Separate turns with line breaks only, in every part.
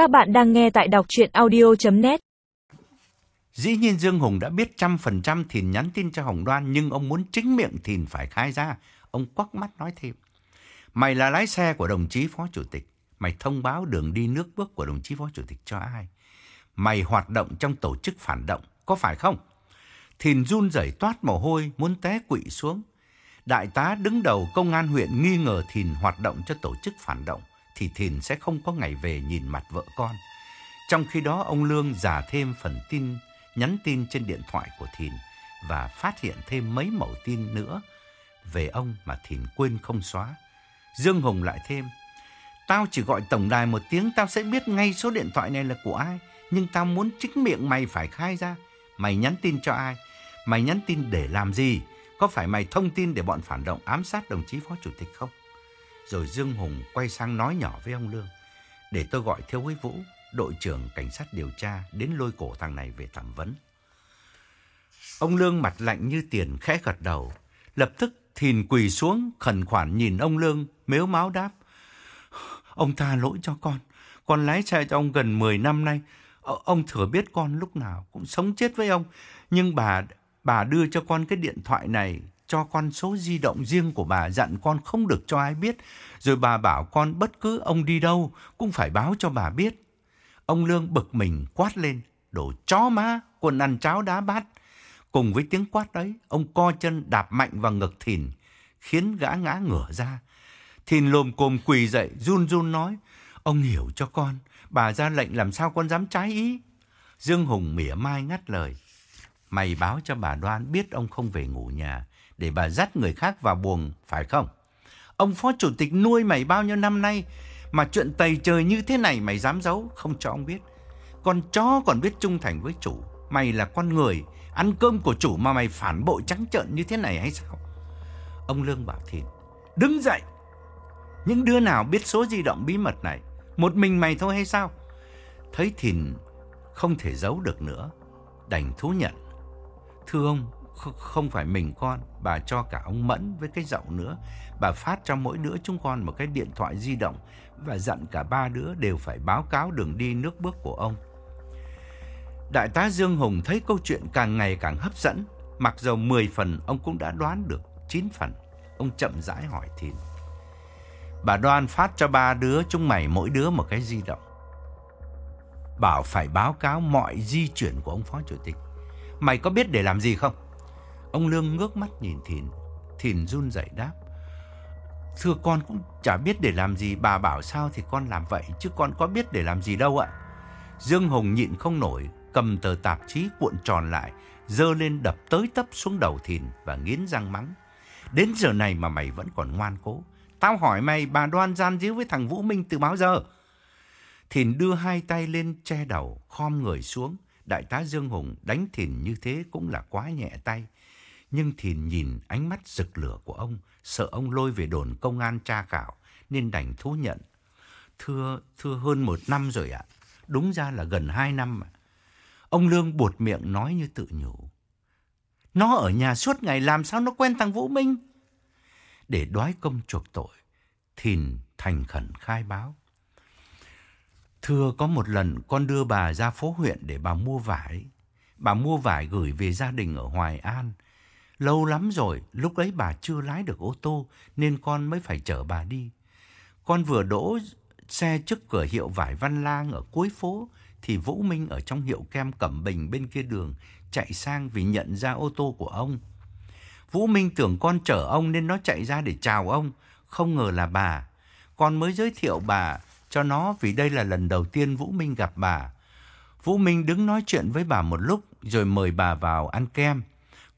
Các bạn đang nghe tại đọc chuyện audio.net
Dĩ nhiên Dương Hùng đã biết trăm phần trăm Thìn nhắn tin cho Hồng Đoan nhưng ông muốn chính miệng Thìn phải khai ra. Ông quắc mắt nói thêm. Mày là lái xe của đồng chí phó chủ tịch. Mày thông báo đường đi nước bước của đồng chí phó chủ tịch cho ai? Mày hoạt động trong tổ chức phản động, có phải không? Thìn run rẩy toát mồ hôi, muốn té quỵ xuống. Đại tá đứng đầu công an huyện nghi ngờ Thìn hoạt động cho tổ chức phản động, thì Thìn sẽ không có ngày về nhìn mặt vợ con. Trong khi đó, ông Lương giả thêm phần tin, nhắn tin trên điện thoại của Thìn và phát hiện thêm mấy mẫu tin nữa về ông mà Thìn quên không xóa. Dương Hùng lại thêm, tao chỉ gọi tổng đài một tiếng tao sẽ biết ngay số điện thoại này là của ai, nhưng tao muốn chính miệng mày phải khai ra. Mày nhắn tin cho ai? Mày nhắn tin để làm gì? Có phải mày thông tin để bọn phản động ám sát đồng chí phó chủ tịch không? Rồi Dương Hùng quay sang nói nhỏ với ông Lương. Để tôi gọi Thiếu úy Vũ, đội trưởng cảnh sát điều tra đến lôi cổ thằng này về thẩm vấn. Ông Lương mặt lạnh như tiền khẽ gật đầu. Lập tức thìn quỳ xuống khẩn khoản nhìn ông Lương mếu máu đáp. Ông tha lỗi cho con. Con lái xe cho ông gần 10 năm nay. Ờ, ông thừa biết con lúc nào cũng sống chết với ông. Nhưng bà bà đưa cho con cái điện thoại này, cho con số di động riêng của bà, dặn con không được cho ai biết. Rồi bà bảo con bất cứ ông đi đâu cũng phải báo cho bà biết. Ông Lương bực mình quát lên, đồ chó má, quần ăn cháo đá bát. Cùng với tiếng quát đấy, ông co chân đạp mạnh vào ngực Thìn, khiến gã ngã ngửa ra. Thìn lồm cồm quỳ dậy, run run nói, ông hiểu cho con, bà ra lệnh làm sao con dám trái ý. Dương Hùng mỉa mai ngắt lời, mày báo cho bà Đoan biết ông không về ngủ nhà, để bà dắt người khác vào buồng, phải không? Ông phó chủ tịch nuôi mày bao nhiêu năm nay, mà chuyện tày trời như thế này mày dám giấu, không cho ông biết. Con chó còn biết trung thành với chủ, mày là con người, ăn cơm của chủ mà mày phản bội trắng trợn như thế này hay sao? Ông Lương bảo Thìn, đứng dậy. Những đứa nào biết số di động bí mật này, một mình mày thôi hay sao? Thấy Thìn không thể giấu được nữa, đành thú nhận. Thưa ông, không phải mình con, bà cho cả ông Mẫn với cái dậu nữa. Bà phát cho mỗi đứa chúng con một cái điện thoại di động và dặn cả ba đứa đều phải báo cáo đường đi nước bước của ông. Đại tá Dương Hùng thấy câu chuyện càng ngày càng hấp dẫn, mặc dầu 10 phần ông cũng đã đoán được 9 phần. Ông chậm rãi hỏi Thìn. Bà Đoan phát cho ba đứa chúng mày mỗi đứa một cái di động. Bảo phải báo cáo mọi di chuyển của ông phó chủ tịch. Mày có biết để làm gì không? Ông Lương ngước mắt nhìn Thìn. Thìn run rẩy đáp. Thưa con cũng chả biết để làm gì, bà bảo sao thì con làm vậy, chứ con có biết để làm gì đâu ạ. Dương Hùng nhịn không nổi, cầm tờ tạp chí cuộn tròn lại, dơ lên đập tới tấp xuống đầu Thìn và nghiến răng mắng. Đến giờ này mà mày vẫn còn ngoan cố. Tao hỏi mày bà đoan gian díu với thằng Vũ Minh từ bao giờ? Thìn đưa hai tay lên che đầu, khom người xuống. Đại tá Dương Hùng đánh Thìn như thế cũng là quá nhẹ tay. Nhưng Thìn nhìn ánh mắt rực lửa của ông, sợ ông lôi về đồn công an tra khảo, nên đành thú nhận. Thưa, thưa hơn một năm rồi ạ. Đúng ra là gần hai năm ạ. Ông Lương buột miệng nói như tự nhủ. Nó ở nhà suốt ngày làm sao nó quen thằng Vũ Minh? Để đoái công chuộc tội, Thìn thành khẩn khai báo. Thưa có một lần con đưa bà ra phố huyện để bà mua vải. Bà mua vải gửi về gia đình ở Hoài An. Lâu lắm rồi, lúc ấy bà chưa lái được ô tô nên con mới phải chở bà đi. Con vừa đỗ xe trước cửa hiệu vải Văn Lang ở cuối phố thì Vũ Minh ở trong hiệu kem Cẩm Bình bên kia đường chạy sang vì nhận ra ô tô của ông. Vũ Minh tưởng con chở ông nên nó chạy ra để chào ông, không ngờ là bà. Con mới giới thiệu bà cho nó vì đây là lần đầu tiên Vũ Minh gặp bà. Vũ Minh đứng nói chuyện với bà một lúc rồi mời bà vào ăn kem.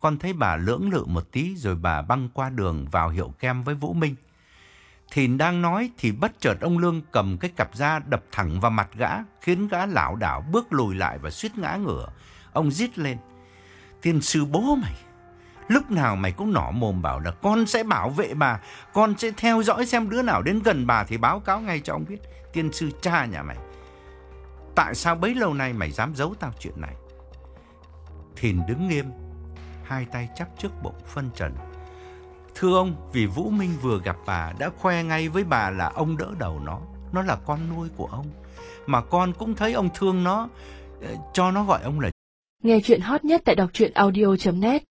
Con thấy bà lưỡng lự một tí rồi bà băng qua đường vào hiệu kem với Vũ Minh. Thìn đang nói thì bất chợt ông Lương cầm cái cặp da đập thẳng vào mặt gã, khiến gã lảo đảo bước lùi lại và suýt ngã ngửa. Ông rít lên. Tiên sư bố mày, lúc nào mày cũng nỏ mồm bảo là con sẽ bảo vệ bà, con sẽ theo dõi xem đứa nào đến gần bà thì báo cáo ngay cho ông biết. Tiên sư cha nhà mày, tại sao bấy lâu nay mày dám giấu tao chuyện này? Thìn đứng nghiêm, hai tay chắp trước bụng phân trần. Thưa ông, vì Vũ Minh vừa gặp bà đã khoe ngay với bà là ông đỡ đầu nó. Nó là con nuôi của ông. mà con cũng thấy ông thương nó. Ờ, cho nó gọi ông là
Nghe chuyện hot nhất tại đọc audio.net